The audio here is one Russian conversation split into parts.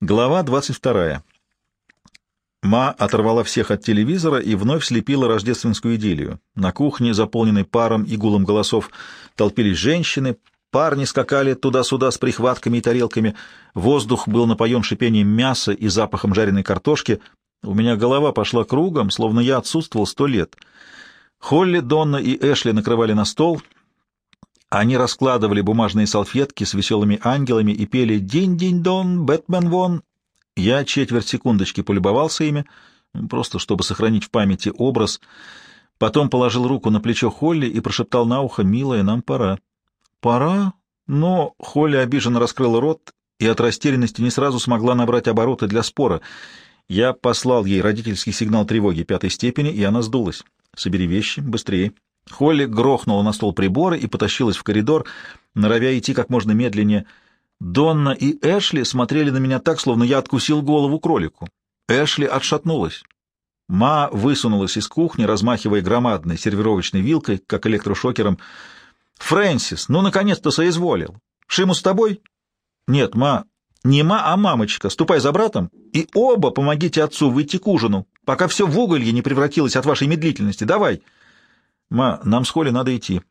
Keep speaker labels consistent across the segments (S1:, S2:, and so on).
S1: Глава 22. Ма оторвала всех от телевизора и вновь слепила рождественскую идиллию. На кухне, заполненной паром и гулом голосов, толпились женщины, парни скакали туда-сюда с прихватками и тарелками, воздух был напоен шипением мяса и запахом жареной картошки. У меня голова пошла кругом, словно я отсутствовал сто лет. Холли, Донна и Эшли накрывали на стол — они раскладывали бумажные салфетки с веселыми ангелами и пели «Динь-динь-дон, Бэтмен вон». Я четверть секундочки полюбовался ими, просто чтобы сохранить в памяти образ. Потом положил руку на плечо Холли и прошептал на ухо «Милая, нам пора». «Пора?» Но Холли обиженно раскрыла рот и от растерянности не сразу смогла набрать обороты для спора. Я послал ей родительский сигнал тревоги пятой степени, и она сдулась. «Собери вещи, быстрее». Холли грохнула на стол приборы и потащилась в коридор, норовя идти как можно медленнее. Донна и Эшли смотрели на меня так, словно я откусил голову кролику. Эшли отшатнулась. Ма высунулась из кухни, размахивая громадной сервировочной вилкой, как электрошокером. «Фрэнсис, ну, наконец-то соизволил! Шиму с тобой?» «Нет, Ма, не Ма, а мамочка. Ступай за братом, и оба помогите отцу выйти к ужину, пока все в уголье не превратилось от вашей медлительности. Давай!» «Ма, нам с Холли надо идти».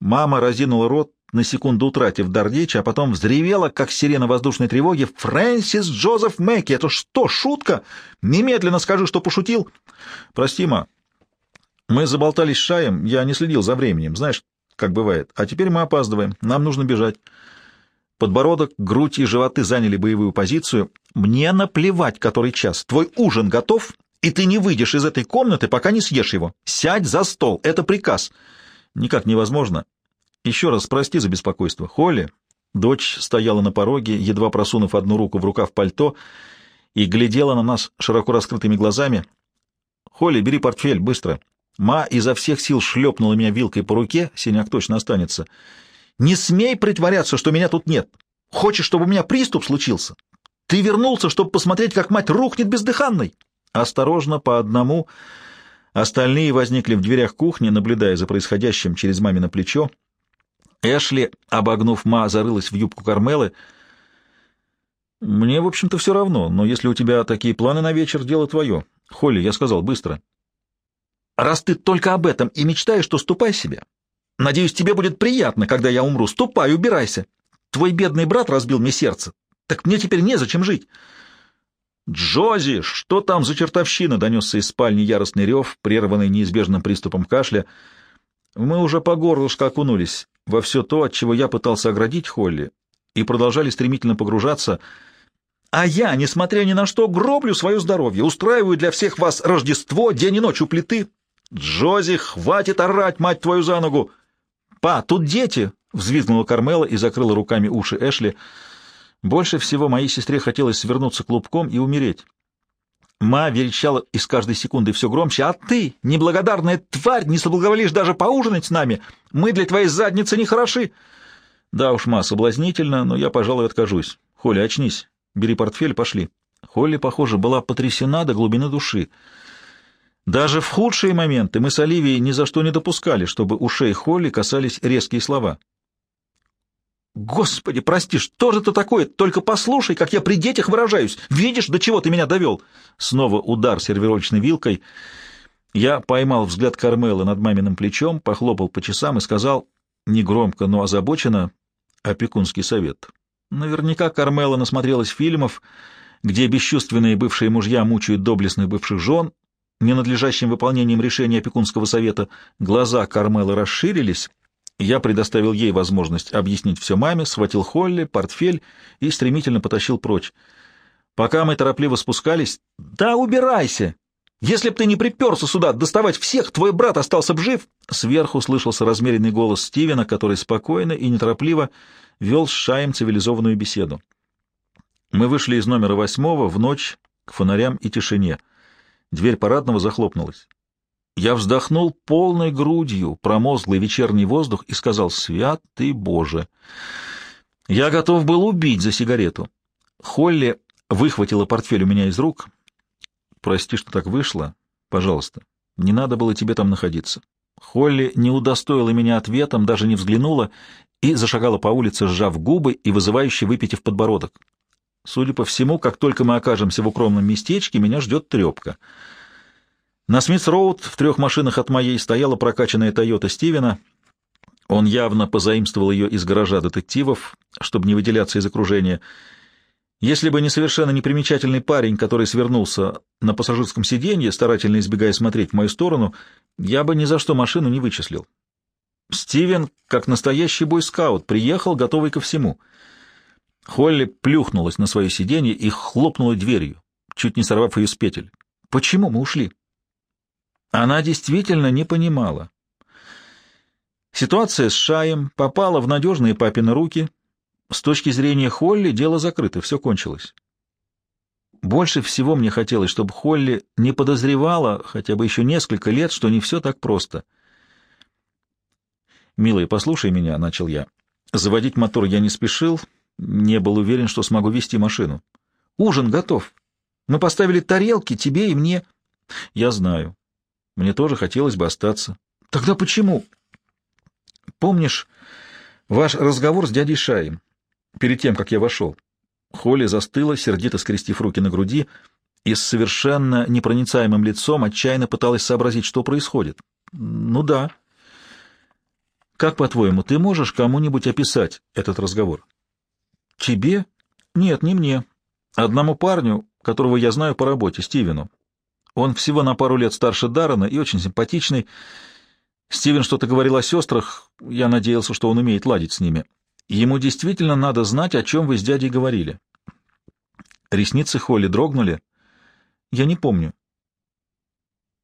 S1: Мама разинула рот, на секунду утратив дар речи, а потом взревела, как сирена воздушной тревоги. «Фрэнсис Джозеф Мэкки! Это что, шутка? Немедленно скажи, что пошутил!» «Прости, ма. Мы заболтались с Шаем, я не следил за временем, знаешь, как бывает. А теперь мы опаздываем, нам нужно бежать». Подбородок, грудь и животы заняли боевую позицию. «Мне наплевать, который час. Твой ужин готов, и ты не выйдешь из этой комнаты, пока не съешь его. Сядь за стол, это приказ. Никак невозможно. Еще раз прости за беспокойство. Холли, дочь стояла на пороге, едва просунув одну руку в рукав пальто, и глядела на нас широко раскрытыми глазами. Холли, бери портфель, быстро. Ма изо всех сил шлепнула меня вилкой по руке, синяк точно останется. Не смей притворяться, что меня тут нет. Хочешь, чтобы у меня приступ случился? Ты вернулся, чтобы посмотреть, как мать рухнет бездыханной. Осторожно, по одному. Остальные возникли в дверях кухни, наблюдая за происходящим через мамино плечо. Эшли, обогнув Ма, зарылась в юбку Кармелы. «Мне, в общем-то, все равно, но если у тебя такие планы на вечер, дело твое. Холли, я сказал, быстро». «Раз ты только об этом и мечтаешь, то ступай себе. Надеюсь, тебе будет приятно, когда я умру. Ступай, убирайся. Твой бедный брат разбил мне сердце. Так мне теперь незачем жить». «Джози, что там за чертовщина?» — донесся из спальни яростный рев, прерванный неизбежным приступом кашля. Мы уже по горлышко окунулись во все то, от чего я пытался оградить Холли, и продолжали стремительно погружаться. «А я, несмотря ни на что, гроблю свое здоровье, устраиваю для всех вас Рождество, день и ночь у плиты. Джози, хватит орать, мать твою, за ногу!» «Па, тут дети!» — взвизгнула Кармела и закрыла руками уши Эшли — больше всего моей сестре хотелось свернуться клубком и умереть. Ма верещала из каждой секунды все громче. «А ты, неблагодарная тварь, не соблаговолишь даже поужинать с нами? Мы для твоей задницы не хороши!» «Да уж, Ма, соблазнительно, но я, пожалуй, откажусь. Холли, очнись. Бери портфель, пошли». Холли, похоже, была потрясена до глубины души. Даже в худшие моменты мы с Оливией ни за что не допускали, чтобы ушей Холли касались резкие слова. Господи, прости, что же это такое? Только послушай, как я при детях выражаюсь. Видишь, до чего ты меня довел? Снова удар сервировочной вилкой. Я поймал взгляд Кармелы над маминым плечом, похлопал по часам и сказал, негромко, но озабоченно, опекунский совет. Наверняка Кармела насмотрелась фильмов, где бесчувственные бывшие мужья мучают доблестных бывших жен, ненадлежащим выполнением решения опекунского совета. Глаза Кармелы расширились, я предоставил ей возможность объяснить все маме, схватил Холли, портфель и стремительно потащил прочь. Пока мы торопливо спускались... «Да убирайся! Если б ты не приперся сюда доставать всех, твой брат остался б жив!» Сверху слышался размеренный голос Стивена, который спокойно и неторопливо вел с Шаем цивилизованную беседу. Мы вышли из номера восьмого в ночь к фонарям и тишине. Дверь парадного захлопнулась. Я вздохнул полной грудью промозглый вечерний воздух и сказал «Святый Боже!». Я готов был убить за сигарету. Холли выхватила портфель у меня из рук. «Прости, что так вышло. Пожалуйста, не надо было тебе там находиться». Холли не удостоила меня ответом, даже не взглянула и зашагала по улице, сжав губы и вызывающе выпитив подбородок. Судя по всему, как только мы окажемся в укромном местечке, меня ждет трепка. На Смитс-Роуд в трех машинах от моей стояла прокачанная Тойота Стивена. Он явно позаимствовал ее из гаража детективов, чтобы не выделяться из окружения. Если бы не совершенно непримечательный парень, который свернулся на пассажирском сиденье, старательно избегая смотреть в мою сторону, я бы ни за что машину не вычислил. Стивен, как настоящий бойскаут, приехал, готовый ко всему. Холли плюхнулась на свое сиденье и хлопнула дверью, чуть не сорвав ее с петель. «Почему мы ушли?» Она действительно не понимала. Ситуация с Шаем попала в надежные папины руки. С точки зрения Холли дело закрыто, все кончилось. Больше всего мне хотелось, чтобы Холли не подозревала хотя бы еще несколько лет, что не все так просто. «Милая, послушай меня», — начал я. Заводить мотор я не спешил, не был уверен, что смогу вести машину. «Ужин готов. Мы поставили тарелки тебе и мне». «Я знаю. Мне тоже хотелось бы остаться». «Тогда почему?» «Помнишь ваш разговор с дядей Шаем перед тем, как я вошел?» Холли застыла, сердито скрестив руки на груди, и с совершенно непроницаемым лицом отчаянно пыталась сообразить, что происходит. «Ну да». «Как, по-твоему, ты можешь кому-нибудь описать этот разговор?» «Тебе?» «Нет, не мне. Одному парню, которого я знаю по работе, Стивену. Он всего на пару лет старше Даррена и очень симпатичный. Стивен что-то говорил о сестрах, я надеялся, что он умеет ладить с ними. Ему действительно надо знать, о чем вы с дядей говорили. Ресницы Холли дрогнули. Я не помню.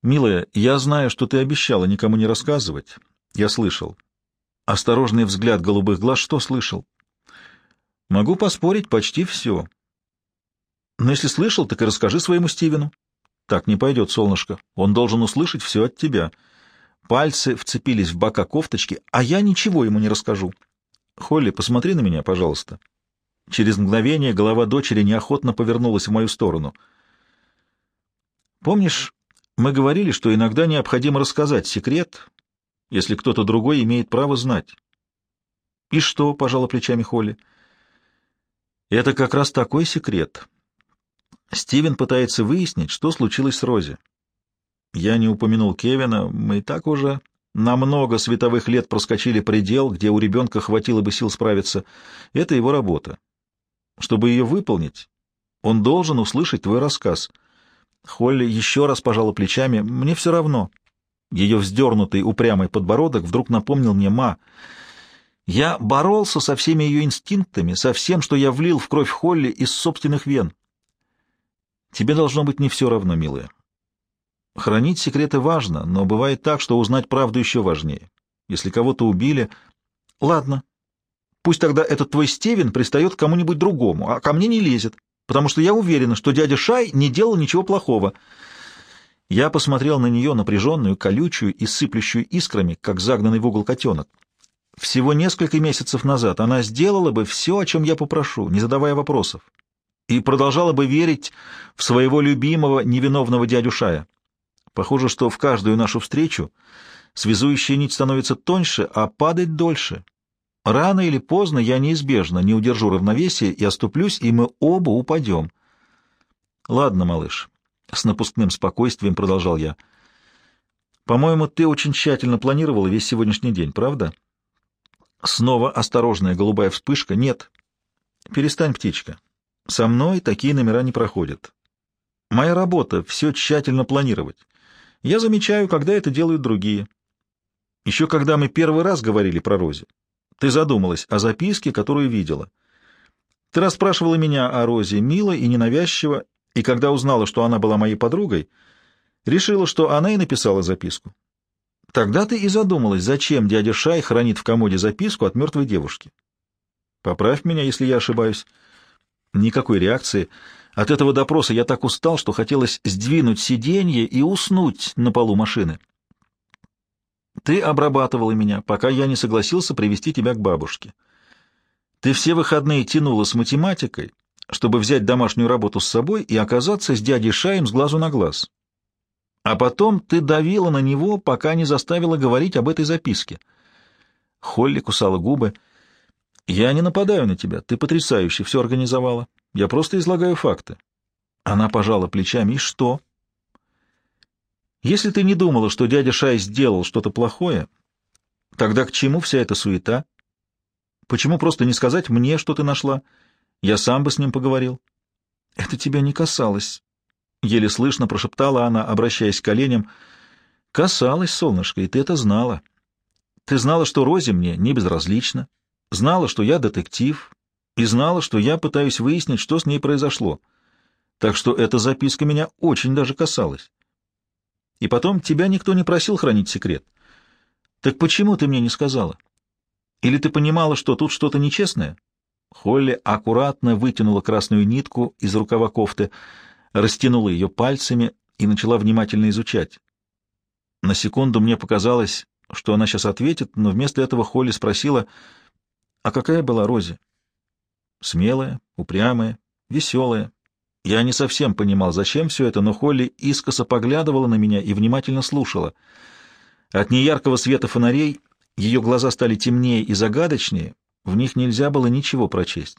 S1: Милая, я знаю, что ты обещала никому не рассказывать. Я слышал. Осторожный взгляд голубых глаз, что слышал? Могу поспорить, почти все. Но если слышал, так и расскажи своему Стивену. Так не пойдет, солнышко. Он должен услышать все от тебя. Пальцы вцепились в бока кофточки, а я ничего ему не расскажу. «Холли, посмотри на меня, пожалуйста». Через мгновение голова дочери неохотно повернулась в мою сторону. «Помнишь, мы говорили, что иногда необходимо рассказать секрет, если кто-то другой имеет право знать?» «И что?» — пожала плечами Холли. «Это как раз такой секрет. Стивен пытается выяснить, что случилось с Рози. Я не упомянул Кевина, мы и так уже на много световых лет проскочили предел, где у ребенка хватило бы сил справиться. Это его работа. Чтобы ее выполнить, он должен услышать твой рассказ. Холли еще раз пожала плечами. Мне все равно. Ее вздернутый упрямый подбородок вдруг напомнил мне «ма». Я боролся со всеми ее инстинктами, со всем, что я влил в кровь Холли из собственных вен. Тебе должно быть не все равно, милая. Хранить секреты важно, но бывает так, что узнать правду еще важнее. Если кого-то убили... Ладно. Пусть тогда этот твой Стивен пристает к кому-нибудь другому, а ко мне не лезет, потому что я уверена, что дядя Шай не делал ничего плохого. Я посмотрел на нее, напряженную, колючую и сыплющую искрами, как загнанный в угол котенок. Всего несколько месяцев назад она сделала бы все, о чем я попрошу, не задавая вопросов, и продолжала бы верить в своего любимого невиновного дядю Шая. Похоже, что в каждую нашу встречу связующая нить становится тоньше, а падать дольше. Рано или поздно я неизбежно не удержу равновесия и оступлюсь, и мы оба упадем. Ладно, малыш, — с напускным спокойствием продолжал я. По-моему, ты очень тщательно планировала весь сегодняшний день, правда? Снова осторожная голубая вспышка. Нет. Перестань, птичка. Со мной такие номера не проходят. Моя работа — все тщательно планировать. Я замечаю, когда это делают другие. Еще когда мы первый раз говорили про Розе, ты задумалась о записке, которую видела. Ты расспрашивала меня о Розе мило и ненавязчиво, и когда узнала, что она была моей подругой, решила, что она и написала записку. Тогда ты и задумалась, зачем дядя Шай хранит в комоде записку от мертвой девушки. Поправь меня, если я ошибаюсь. Никакой реакции. От этого допроса я так устал, что хотелось сдвинуть сиденье и уснуть на полу машины. Ты обрабатывала меня, пока я не согласился привести тебя к бабушке. Ты все выходные тянула с математикой, чтобы взять домашнюю работу с собой и оказаться с дядей Шаем с глазу на глаз. А потом ты давила на него, пока не заставила говорить об этой записке. Холли кусала губы. «Я не нападаю на тебя, ты потрясающе все организовала. Я просто излагаю факты. Она пожала плечами. И что? Если ты не думала, что дядя Шай сделал что-то плохое, тогда к чему вся эта суета? Почему просто не сказать мне, что ты нашла? Я сам бы с ним поговорил. Это тебя не касалось. Еле слышно прошептала она, обращаясь к коленям. Касалось, солнышко, и ты это знала. Ты знала, что Розе мне не безразлична, знала, что я детектив, и знала, что я пытаюсь выяснить, что с ней произошло. Так что эта записка меня очень даже касалась. И потом, тебя никто не просил хранить секрет. Так почему ты мне не сказала? Или ты понимала, что тут что-то нечестное? Холли аккуратно вытянула красную нитку из рукава кофты, растянула ее пальцами и начала внимательно изучать. На секунду мне показалось, что она сейчас ответит, но вместо этого Холли спросила, а какая была Рози? Смелая, упрямая, веселая. Я не совсем понимал, зачем все это, но Холли искоса поглядывала на меня и внимательно слушала. От неяркого света фонарей ее глаза стали темнее и загадочнее, в них нельзя было ничего прочесть.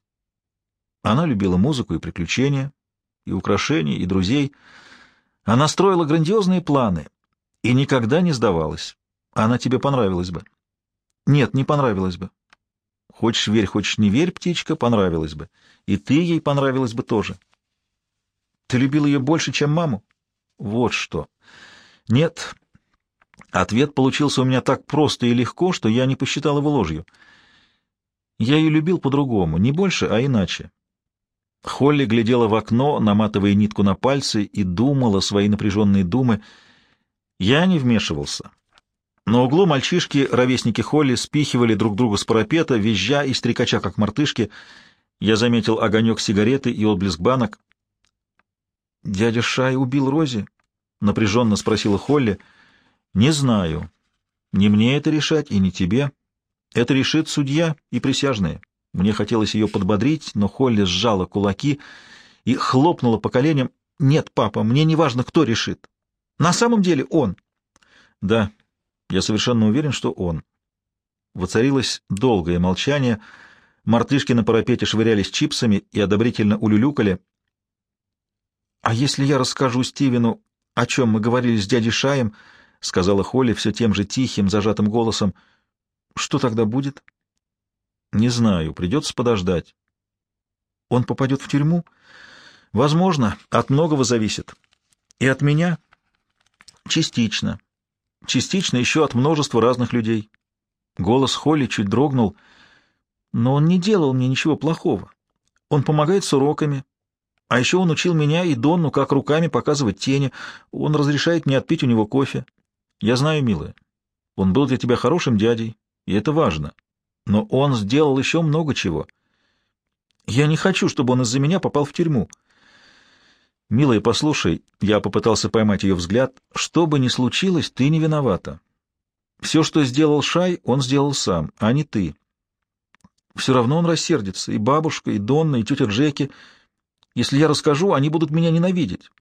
S1: Она любила музыку и приключения, и украшения, и друзей. Она строила грандиозные планы и никогда не сдавалась. Она тебе понравилась бы. Нет, не понравилась бы. Хочешь верь, хочешь не верь, птичка, понравилась бы. И ты ей понравилась бы тоже. Ты любил ее больше, чем маму? Вот что. Нет. Ответ получился у меня так просто и легко, что я не посчитал его ложью. Я ее любил по-другому, не больше, а иначе. Холли глядела в окно, наматывая нитку на пальцы, и думала свои напряженные думы. Я не вмешивался. На углу мальчишки, ровесники Холли, спихивали друг друга с парапета, визжа и стрекача, как мартышки. Я заметил огонек сигареты и отблеск банок. «Дядя Шай убил Рози?» — напряженно спросила Холли. «Не знаю. Не мне это решать и не тебе. Это решит судья и присяжные. Мне хотелось ее подбодрить, но Холли сжала кулаки и хлопнула по коленям. «Нет, папа, мне не важно, кто решит. На самом деле он». «Да, я совершенно уверен, что он». Воцарилось долгое молчание. Мартышки на парапете швырялись чипсами и одобрительно улюлюкали. «А если я расскажу Стивену, о чем мы говорили с дядей Шаем?» — сказала Холли все тем же тихим, зажатым голосом. «Что тогда будет?» Не знаю, придется подождать. Он попадет в тюрьму? Возможно, от многого зависит. И от меня? Частично. Частично еще от множества разных людей. Голос Холли чуть дрогнул. Но он не делал мне ничего плохого. Он помогает с уроками. А еще он учил меня и Донну, как руками показывать тени. Он разрешает мне отпить у него кофе. Я знаю, милая, он был для тебя хорошим дядей, и это важно но он сделал еще много чего. Я не хочу, чтобы он из-за меня попал в тюрьму. Милая, послушай, я попытался поймать ее взгляд. Что бы ни случилось, ты не виновата. Все, что сделал Шай, он сделал сам, а не ты. Все равно он рассердится, и бабушка, и Донна, и тетя Джеки. Если я расскажу, они будут меня ненавидеть.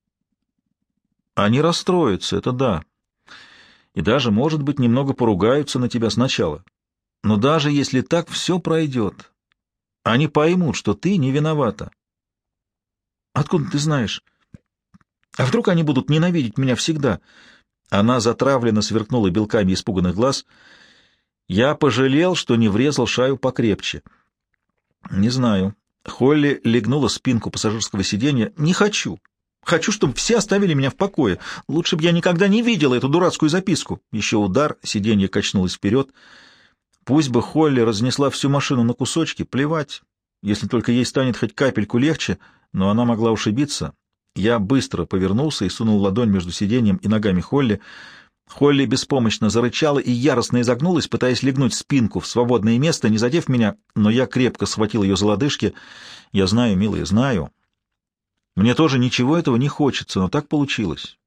S1: Они расстроятся, это да. И даже, может быть, немного поругаются на тебя сначала. Но даже если так, все пройдет. Они поймут, что ты не виновата. Откуда ты знаешь? А вдруг они будут ненавидеть меня всегда? Она затравленно сверкнула белками испуганных глаз. Я пожалел, что не врезал шаю покрепче. Не знаю. Холли легнула спинку пассажирского сиденья. Не хочу. Хочу, чтобы все оставили меня в покое. Лучше бы я никогда не видела эту дурацкую записку. Еще удар, сиденье качнулось вперед. Пусть бы Холли разнесла всю машину на кусочки, плевать, если только ей станет хоть капельку легче, но она могла ушибиться. Я быстро повернулся и сунул ладонь между сиденьем и ногами Холли. Холли беспомощно зарычала и яростно изогнулась, пытаясь легнуть спинку в свободное место, не задев меня, но я крепко схватил ее за лодыжки. Я знаю, милая, знаю. Мне тоже ничего этого не хочется, но так получилось.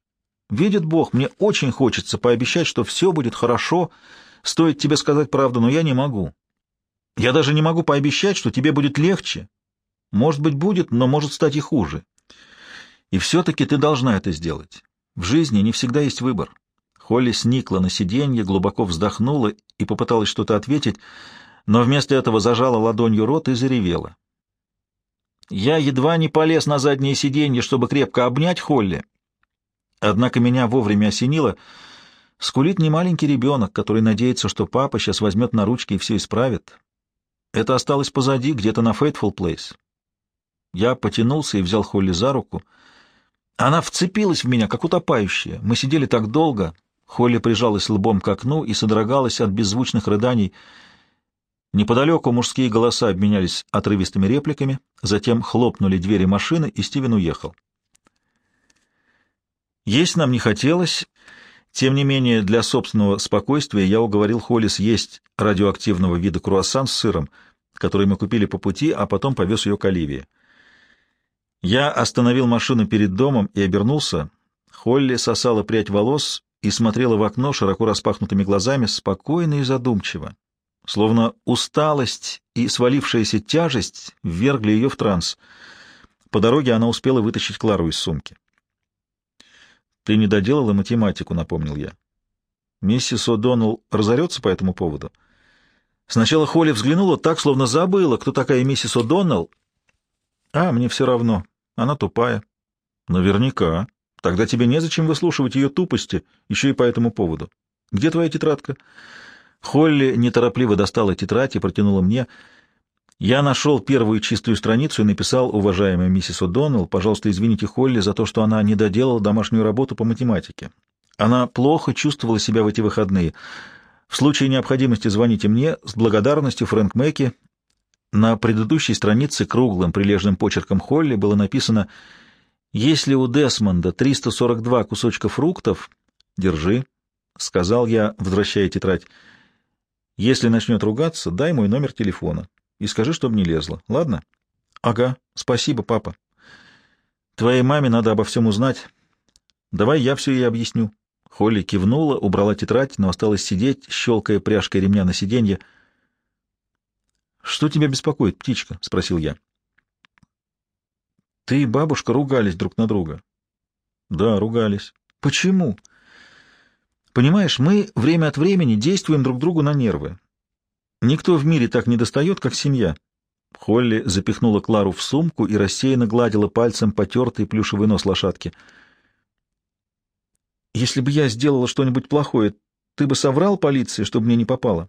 S1: Видит Бог, мне очень хочется пообещать, что все будет хорошо, — Стоит тебе сказать правду, но я не могу. Я даже не могу пообещать, что тебе будет легче. Может быть, будет, но может стать и хуже. И все-таки ты должна это сделать. В жизни не всегда есть выбор. Холли сникла на сиденье, глубоко вздохнула и попыталась что-то ответить, но вместо этого зажала ладонью рот и заревела. Я едва не полез на заднее сиденье, чтобы крепко обнять Холли. Однако меня вовремя осенило. Скулит не маленький ребенок, который надеется, что папа сейчас возьмет на ручки и все исправит. Это осталось позади, где-то на Фейтфул Плейс. Я потянулся и взял Холли за руку. Она вцепилась в меня, как утопающая. Мы сидели так долго. Холли прижалась лбом к окну и содрогалась от беззвучных рыданий. Неподалеку мужские голоса обменялись отрывистыми репликами, затем хлопнули двери машины, и Стивен уехал. Есть нам не хотелось, тем не менее для собственного спокойствия я уговорил Холли съесть радиоактивного вида круассан с сыром, который мы купили по пути, а потом повез ее к Оливии. Я остановил машину перед домом и обернулся. Холли сосала прядь волос и смотрела в окно широко распахнутыми глазами, спокойно и задумчиво. Словно усталость и свалившаяся тяжесть ввергли ее в транс. По дороге она успела вытащить Клару из сумки. «Ты не доделала математику», — напомнил я. «Миссис О'Доннелл разорется по этому поводу?» Сначала Холли взглянула так, словно забыла, кто такая миссис О'Доннелл. «А, мне все равно. Она тупая». «Наверняка. Тогда тебе незачем выслушивать ее тупости, еще и по этому поводу. Где твоя тетрадка?» Холли неторопливо достала тетрадь и протянула мне. Я нашел первую чистую страницу и написал, уважаемая миссис О'Доннелл, пожалуйста, извините Холли за то, что она не доделала домашнюю работу по математике. Она плохо чувствовала себя в эти выходные. В случае необходимости звоните мне. С благодарностью, Фрэнк Мэкки. На предыдущей странице круглым прилежным почерком Холли было написано «Если у Десмонда 342 кусочка фруктов, держи», — сказал я, возвращая тетрадь. «Если начнет ругаться, дай мой номер телефона» и скажи, чтобы не лезла. Ладно? — Ага, спасибо, папа. Твоей маме надо обо всем узнать. Давай я все ей объясню. Холли кивнула, убрала тетрадь, но осталась сидеть, щелкая пряжкой ремня на сиденье. — Что тебя беспокоит, птичка? — спросил я. — Ты и бабушка ругались друг на друга. — Да, ругались. — Почему? — Понимаешь, мы время от времени действуем друг другу на нервы. Никто в мире так не достает, как семья. Холли запихнула Клару в сумку и рассеянно гладила пальцем потертый плюшевый нос лошадки. «Если бы я сделала что-нибудь плохое, ты бы соврал полиции, чтобы мне не попало?»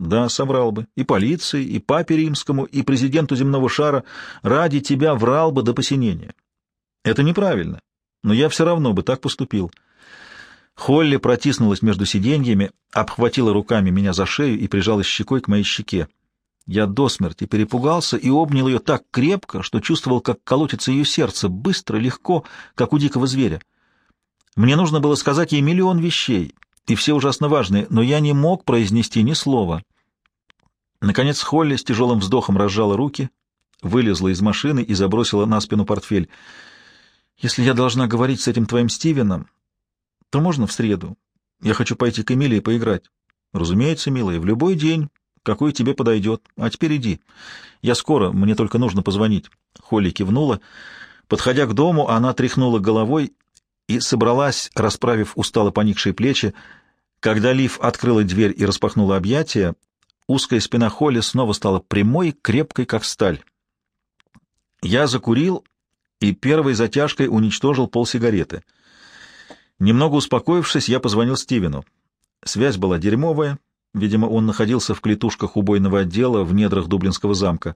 S1: «Да, соврал бы. И полиции, и папе римскому, и президенту земного шара. Ради тебя врал бы до посинения. Это неправильно, но я все равно бы так поступил». Холли протиснулась между сиденьями, обхватила руками меня за шею и прижалась щекой к моей щеке. Я до смерти перепугался и обнял ее так крепко, что чувствовал, как колотится ее сердце, быстро, легко, как у дикого зверя. Мне нужно было сказать ей миллион вещей, и все ужасно важные, но я не мог произнести ни слова. Наконец Холли с тяжелым вздохом разжала руки, вылезла из машины и забросила на спину портфель. «Если я должна говорить с этим твоим Стивеном, то можно в среду. Я хочу пойти к Эмилии поиграть. Разумеется, милая, в любой день, какой тебе подойдет. А теперь иди. Я скоро, мне только нужно позвонить. Холли кивнула. Подходя к дому, она тряхнула головой и собралась, расправив устало поникшие плечи. Когда Лив открыла дверь и распахнула объятия, узкая спина Холли снова стала прямой, крепкой, как сталь. Я закурил и первой затяжкой уничтожил полсигареты — Немного успокоившись, я позвонил Стивену. Связь была дерьмовая. Видимо, он находился в клетушках убойного отдела в недрах Дублинского замка.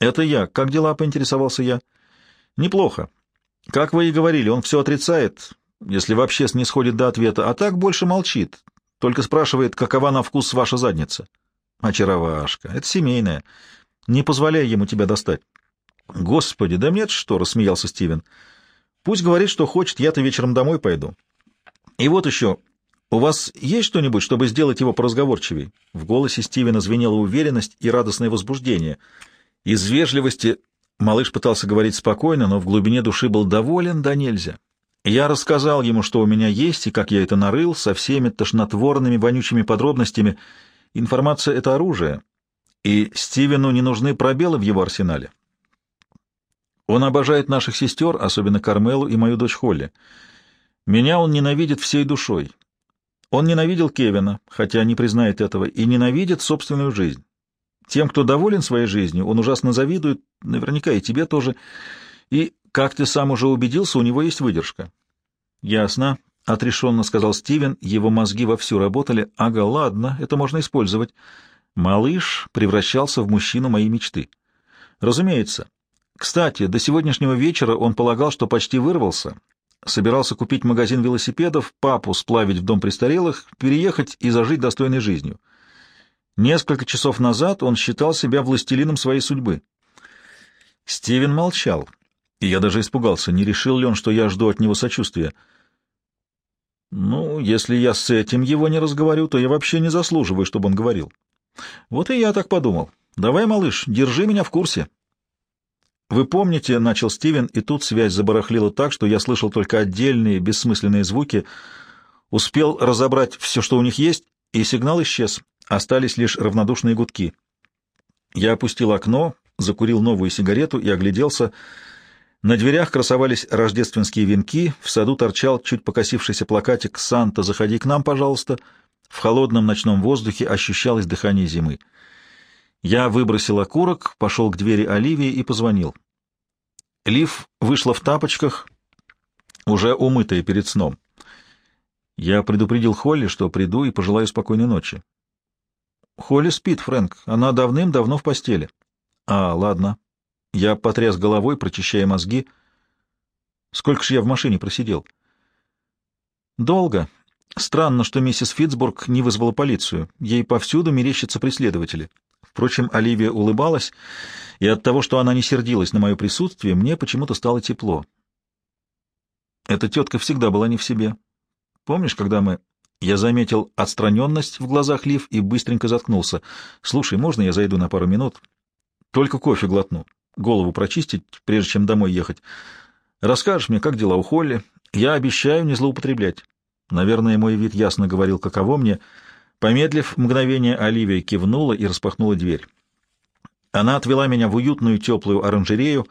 S1: «Это я. Как дела?» — поинтересовался я. «Неплохо. Как вы и говорили, он все отрицает, если вообще снисходит до ответа, а так больше молчит, только спрашивает, какова на вкус ваша задница». «Очаровашка. Это семейное. Не позволяй ему тебя достать». «Господи, да нет что!» — рассмеялся Стивен. Пусть говорит, что хочет, я-то вечером домой пойду. И вот еще, у вас есть что-нибудь, чтобы сделать его поразговорчивей?» В голосе Стивена звенела уверенность и радостное возбуждение. Из вежливости малыш пытался говорить спокойно, но в глубине души был доволен да нельзя. Я рассказал ему, что у меня есть и как я это нарыл, со всеми тошнотворными вонючими подробностями. Информация — это оружие, и Стивену не нужны пробелы в его арсенале. Он обожает наших сестер, особенно Кармелу и мою дочь Холли. Меня он ненавидит всей душой. Он ненавидел Кевина, хотя не признает этого, и ненавидит собственную жизнь. Тем, кто доволен своей жизнью, он ужасно завидует, наверняка и тебе тоже. И, как ты сам уже убедился, у него есть выдержка. — Ясно, — отрешенно сказал Стивен, его мозги вовсю работали. — Ага, ладно, это можно использовать. Малыш превращался в мужчину моей мечты. Разумеется. Кстати, до сегодняшнего вечера он полагал, что почти вырвался. Собирался купить магазин велосипедов, папу сплавить в дом престарелых, переехать и зажить достойной жизнью. Несколько часов назад он считал себя властелином своей судьбы. Стивен молчал, и я даже испугался, не решил ли он, что я жду от него сочувствия. Ну, если я с этим его не разговорю, то я вообще не заслуживаю, чтобы он говорил. Вот и я так подумал. Давай, малыш, держи меня в курсе. Вы помните, — начал Стивен, и тут связь забарахлила так, что я слышал только отдельные бессмысленные звуки, успел разобрать все, что у них есть, и сигнал исчез. Остались лишь равнодушные гудки. Я опустил окно, закурил новую сигарету и огляделся. На дверях красовались рождественские венки, в саду торчал чуть покосившийся плакатик «Санта, заходи к нам, пожалуйста». В холодном ночном воздухе ощущалось дыхание зимы. Я выбросил окурок, пошел к двери Оливии и позвонил. Лив вышла в тапочках, уже умытая перед сном. Я предупредил Холли, что приду и пожелаю спокойной ночи. Холли спит, Фрэнк. Она давным-давно в постели. А, ладно. Я потряс головой, прочищая мозги. Сколько же я в машине просидел? Долго. Странно, что миссис Фитцбург не вызвала полицию. Ей повсюду мерещатся преследователи. Впрочем, Оливия улыбалась, и от того, что она не сердилась на мое присутствие, мне почему-то стало тепло. Эта тетка всегда была не в себе. Помнишь, когда мы я заметил отстраненность в глазах Лив и быстренько заткнулся. «Слушай, можно я зайду на пару минут? Только кофе глотну. Голову прочистить, прежде чем домой ехать. Расскажешь мне, как дела у Холли? Я обещаю не злоупотреблять». Наверное, мой вид ясно говорил, каково мне. Помедлив мгновение, Оливия кивнула и распахнула дверь. Она отвела меня в уютную теплую оранжерею.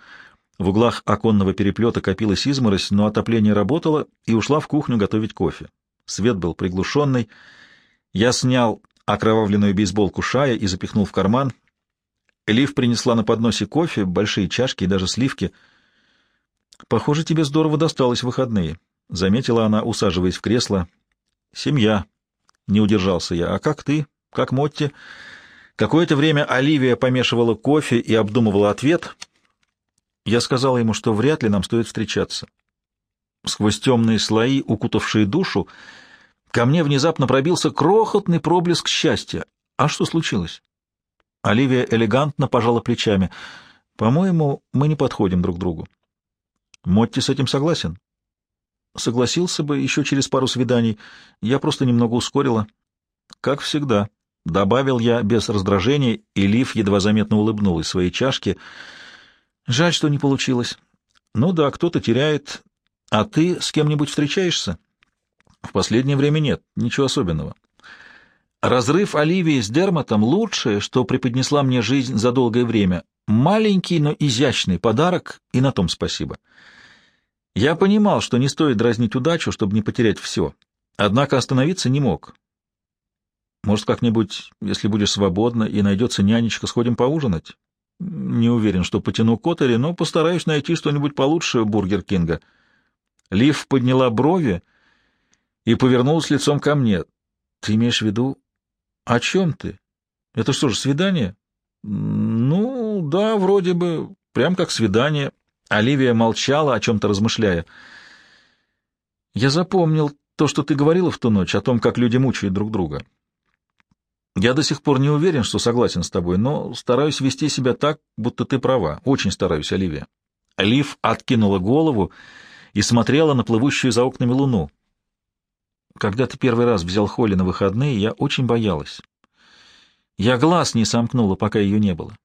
S1: В углах оконного переплета копилась изморозь, но отопление работало, и ушла в кухню готовить кофе. Свет был приглушенный. Я снял окровавленную бейсболку шая и запихнул в карман. Лив принесла на подносе кофе, большие чашки и даже сливки. «Похоже, тебе здорово досталось в выходные», — заметила она, усаживаясь в кресло. «Семья», — не удержался я. «А как ты? Как Мотти?» Какое-то время Оливия помешивала кофе и обдумывала ответ. Я сказал ему, что вряд ли нам стоит встречаться. Сквозь темные слои, укутавшие душу, ко мне внезапно пробился крохотный проблеск счастья. А что случилось? Оливия элегантно пожала плечами. По-моему, мы не подходим друг другу. Мотти с этим согласен? Согласился бы еще через пару свиданий. Я просто немного ускорила. Как всегда. Добавил я без раздражения, и Лив едва заметно улыбнулась своей чашке. Жаль, что не получилось. Ну да, кто-то теряет, а ты с кем-нибудь встречаешься? В последнее время нет, ничего особенного. Разрыв Оливии с Дермотом — лучшее, что преподнесла мне жизнь за долгое время. Маленький, но изящный подарок, и на том спасибо. Я понимал, что не стоит дразнить удачу, чтобы не потерять все. Однако остановиться не мог. Может, как-нибудь, если будешь свободна и найдется нянечка, сходим поужинать? Не уверен, что потяну Коттери, но постараюсь найти что-нибудь получше Бургер Кинга. Лив подняла брови и повернулась лицом ко мне. — Ты имеешь в виду... — О чем ты? Это что же, свидание? — Ну, да, вроде бы, прям как свидание. Оливия молчала, о чем-то размышляя. — Я запомнил то, что ты говорила в ту ночь, о том, как люди мучают друг друга. Я до сих пор не уверен, что согласен с тобой, но стараюсь вести себя так, будто ты права. Очень стараюсь, Оливия. Лив откинула голову и смотрела на плывущую за окнами луну. Когда ты первый раз взял Холли на выходные, я очень боялась. Я глаз не сомкнула, пока ее не было.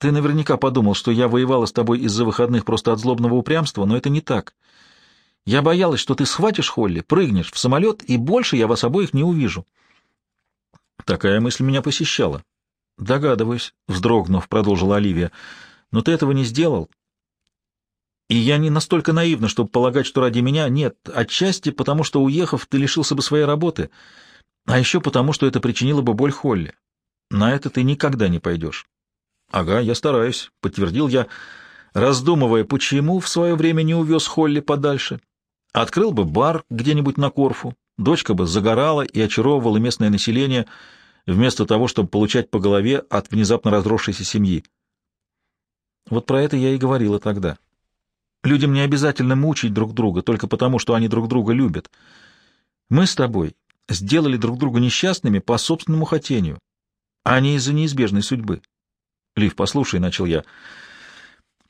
S1: Ты наверняка подумал, что я воевала с тобой из-за выходных просто от злобного упрямства, но это не так. Я боялась, что ты схватишь Холли, прыгнешь в самолет, и больше я вас обоих не увижу. Такая мысль меня посещала. Догадываюсь, вздрогнув, продолжила Оливия. Но ты этого не сделал. И я не настолько наивна, чтобы полагать, что ради меня нет. Отчасти потому, что, уехав, ты лишился бы своей работы, а еще потому, что это причинило бы боль Холли. На это ты никогда не пойдешь. — Ага, я стараюсь, — подтвердил я, раздумывая, почему в свое время не увез Холли подальше. Открыл бы бар где-нибудь на Корфу, дочка бы загорала и очаровывала местное население, вместо того, чтобы получать по голове от внезапно разросшейся семьи. Вот про это я и говорила тогда. Людям не обязательно мучить друг друга только потому, что они друг друга любят. Мы с тобой сделали друг друга несчастными по собственному хотению, а не из-за неизбежной судьбы. Лив, послушай, — начал я.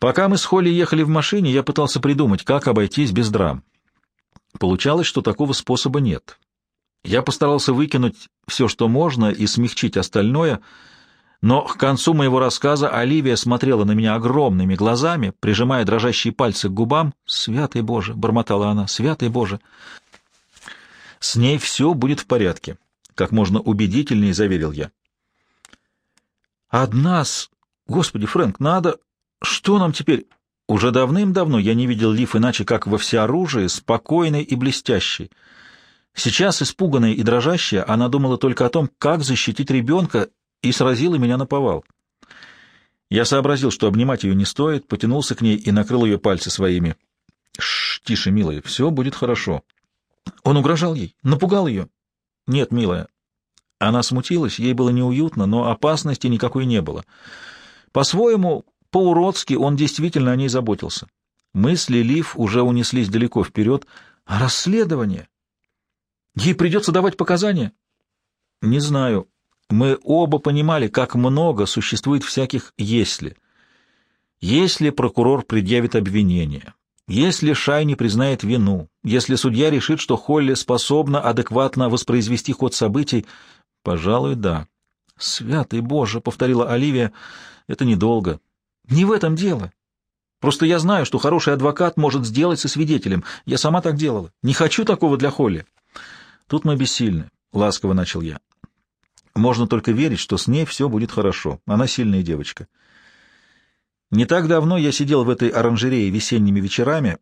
S1: Пока мы с Холли ехали в машине, я пытался придумать, как обойтись без драм. Получалось, что такого способа нет. Я постарался выкинуть все, что можно, и смягчить остальное, но к концу моего рассказа Оливия смотрела на меня огромными глазами, прижимая дрожащие пальцы к губам. «Святый Боже!» — бормотала она. «Святый Боже!» «С ней все будет в порядке», — как можно убедительнее заверил я. «Од нас! Господи, Фрэнк, надо... Что нам теперь?» Уже давным-давно я не видел Лив иначе, как во всеоружии, спокойной и блестящей. Сейчас, испуганная и дрожащая, она думала только о том, как защитить ребенка, и сразила меня на повал. Я сообразил, что обнимать ее не стоит, потянулся к ней и накрыл ее пальцы своими. Шш, тише, милая, все будет хорошо. Он угрожал ей, напугал ее. Нет, милая. Она смутилась, ей было неуютно, но опасности никакой не было. По-своему, по-уродски он действительно о ней заботился. Мысли Лив уже унеслись далеко вперед. А расследование? Ей придется давать показания? Не знаю. Мы оба понимали, как много существует всяких «если». Если прокурор предъявит обвинение, если Шай не признает вину, если судья решит, что Холли способна адекватно воспроизвести ход событий, пожалуй, да. «Святый Боже!» — повторила Оливия. «Это недолго». «Не в этом дело. Просто я знаю, что хороший адвокат может сделать со свидетелем. Я сама так делала. Не хочу такого для Холли». Тут мы бессильны, — ласково начал я. Можно только верить, что с ней все будет хорошо. Она сильная девочка. Не так давно я сидел в этой оранжерее весенними вечерами,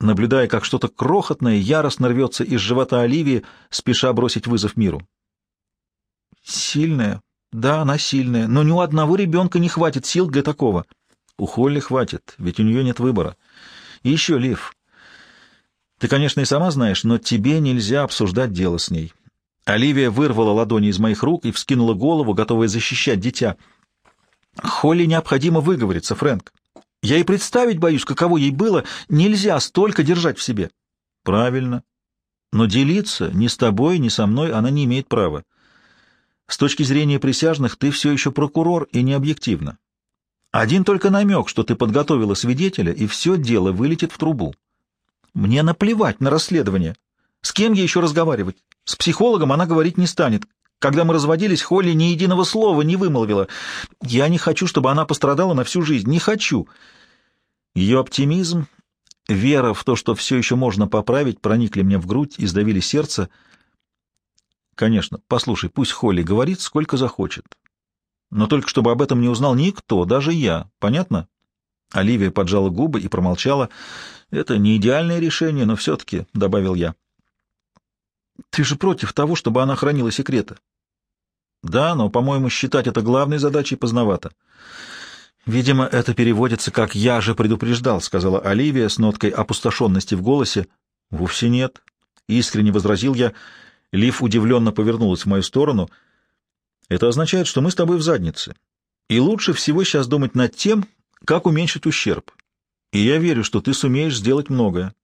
S1: наблюдая, как что-то крохотное яростно рвется из живота Оливии, спеша бросить вызов миру. Сильная? Да, она сильная, но ни у одного ребенка не хватит сил для такого. У Холли хватит, ведь у нее нет выбора. И еще, Лив, ты, конечно, и сама знаешь, но тебе нельзя обсуждать дело с ней. Оливия вырвала ладони из моих рук и вскинула голову, готовая защищать дитя. Холли необходимо выговориться, Фрэнк. Я и представить боюсь, каково ей было. Нельзя столько держать в себе. Правильно. Но делиться ни с тобой, ни со мной она не имеет права. С точки зрения присяжных ты все еще прокурор и не объективно. Один только намек, что ты подготовила свидетеля, и все дело вылетит в трубу. Мне наплевать на расследование. С кем ей еще разговаривать? С психологом она говорить не станет. Когда мы разводились, Холли ни единого слова не вымолвила. Я не хочу, чтобы она пострадала на всю жизнь. Не хочу. Ее оптимизм, вера в то, что все еще можно поправить, проникли мне в грудь и сдавили сердце. Конечно, послушай, пусть Холли говорит, сколько захочет. Но только чтобы об этом не узнал никто, даже я. Понятно? Оливия поджала губы и промолчала. Это не идеальное решение, но все-таки, — добавил я. Ты же против того, чтобы она хранила секреты. Да, но, по-моему, считать это главной задачей поздновато. Видимо, это переводится как «я же предупреждал», — сказала Оливия с ноткой опустошенности в голосе. Вовсе нет. Искренне возразил я. Лив удивленно повернулась в мою сторону. Это означает, что мы с тобой в заднице. И лучше всего сейчас думать над тем, как уменьшить ущерб и я верю, что ты сумеешь сделать многое.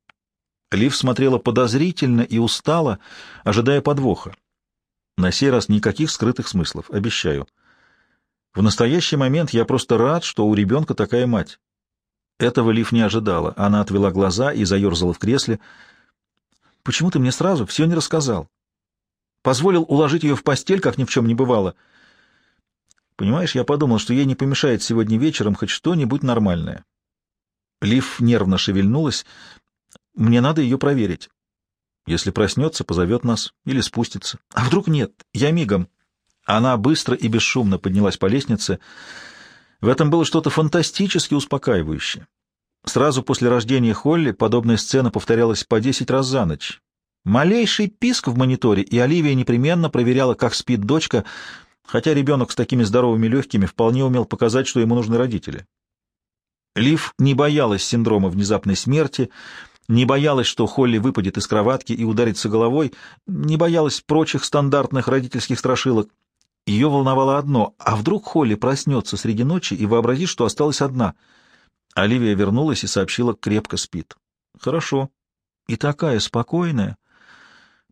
S1: Лив смотрела подозрительно и устало, ожидая подвоха. На сей раз никаких скрытых смыслов, обещаю. В настоящий момент я просто рад, что у ребенка такая мать. Этого Лив не ожидала. Она отвела глаза и заерзала в кресле. «Почему ты мне сразу все не рассказал? Позволил уложить ее в постель, как ни в чем не бывало. Понимаешь, я подумал, что ей не помешает сегодня вечером хоть что-нибудь нормальное. Лив нервно шевельнулась. «Мне надо ее проверить. Если проснется, позовет нас или спустится. А вдруг нет? Я мигом». Она быстро и бесшумно поднялась по лестнице. В этом было что-то фантастически успокаивающее. Сразу после рождения Холли подобная сцена повторялась по десять раз за ночь. Малейший писк в мониторе, и Оливия непременно проверяла, как спит дочка. хотя ребенок с такими здоровыми легкими вполне умел показать, что ему нужны родители. Лив не боялась синдрома внезапной смерти, не боялась, что Холли выпадет из кроватки и ударится головой, не боялась прочих стандартных родительских страшилок. Ее волновало одно — а вдруг Холли проснется среди ночи и вообразит, что осталась одна? Оливия вернулась и сообщила, крепко спит. — Хорошо. И такая спокойная.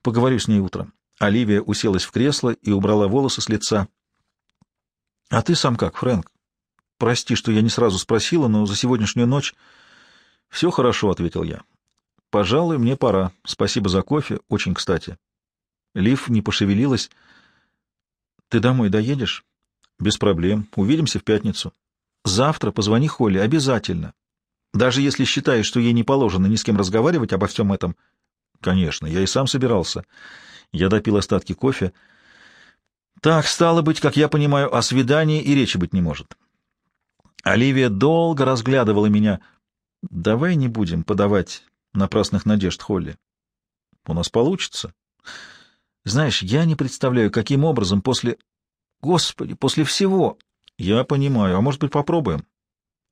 S1: Поговорю с ней утром. Оливия уселась в кресло и убрала волосы с лица. — А ты сам как, Фрэнк? Прости, что я не сразу спросила, но за сегодняшнюю ночь... — Все хорошо, — ответил я. — Пожалуй, мне пора. Спасибо за кофе, очень кстати. Лив не пошевелилась. — Ты домой доедешь? — Без проблем. Увидимся в пятницу. — Завтра позвони Холли, обязательно. Даже если считаешь, что ей не положено ни с кем разговаривать обо всем этом. — Конечно, я и сам собирался. Я допил остатки кофе. Так, стало быть, как я понимаю, о свидании и речи быть не может. Оливия долго разглядывала меня. Давай не будем подавать напрасных надежд Холли. У нас получится. Знаешь, я не представляю, каким образом после... Господи, после всего... Я понимаю. А может быть, попробуем?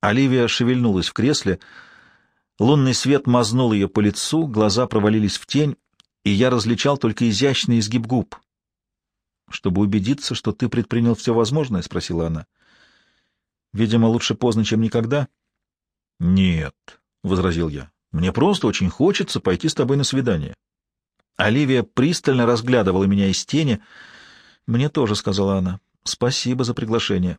S1: Оливия шевельнулась в кресле. Лунный свет мазнул ее по лицу, глаза провалились в тень, и я различал только изящный изгиб губ. «Чтобы убедиться, что ты предпринял все возможное?» — спросила она. «Видимо, лучше поздно, чем никогда». «Нет», — возразил я. Мне просто очень хочется пойти с тобой на свидание. Оливия пристально разглядывала меня из тени. Мне тоже, — сказала она, — спасибо за приглашение.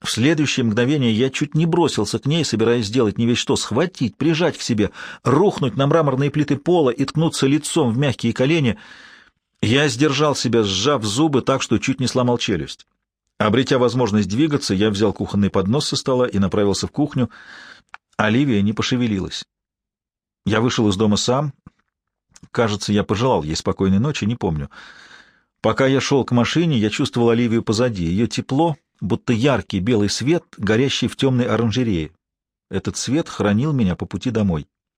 S1: В следующее мгновение я чуть не бросился к ней, собираясь сделать не весь что, схватить, прижать к себе, рухнуть на мраморные плиты пола и ткнуться лицом в мягкие колени. Я сдержал себя, сжав зубы так, что чуть не сломал челюсть. Обретя возможность двигаться, я взял кухонный поднос со стола и направился в кухню. Оливия не пошевелилась. Я вышел из дома сам. Кажется, я пожелал ей спокойной ночи, не помню. Пока я шел к машине, я чувствовал Оливию позади. Ее тепло, будто яркий белый свет, горящий в темной оранжерее. Этот свет хранил меня по пути домой.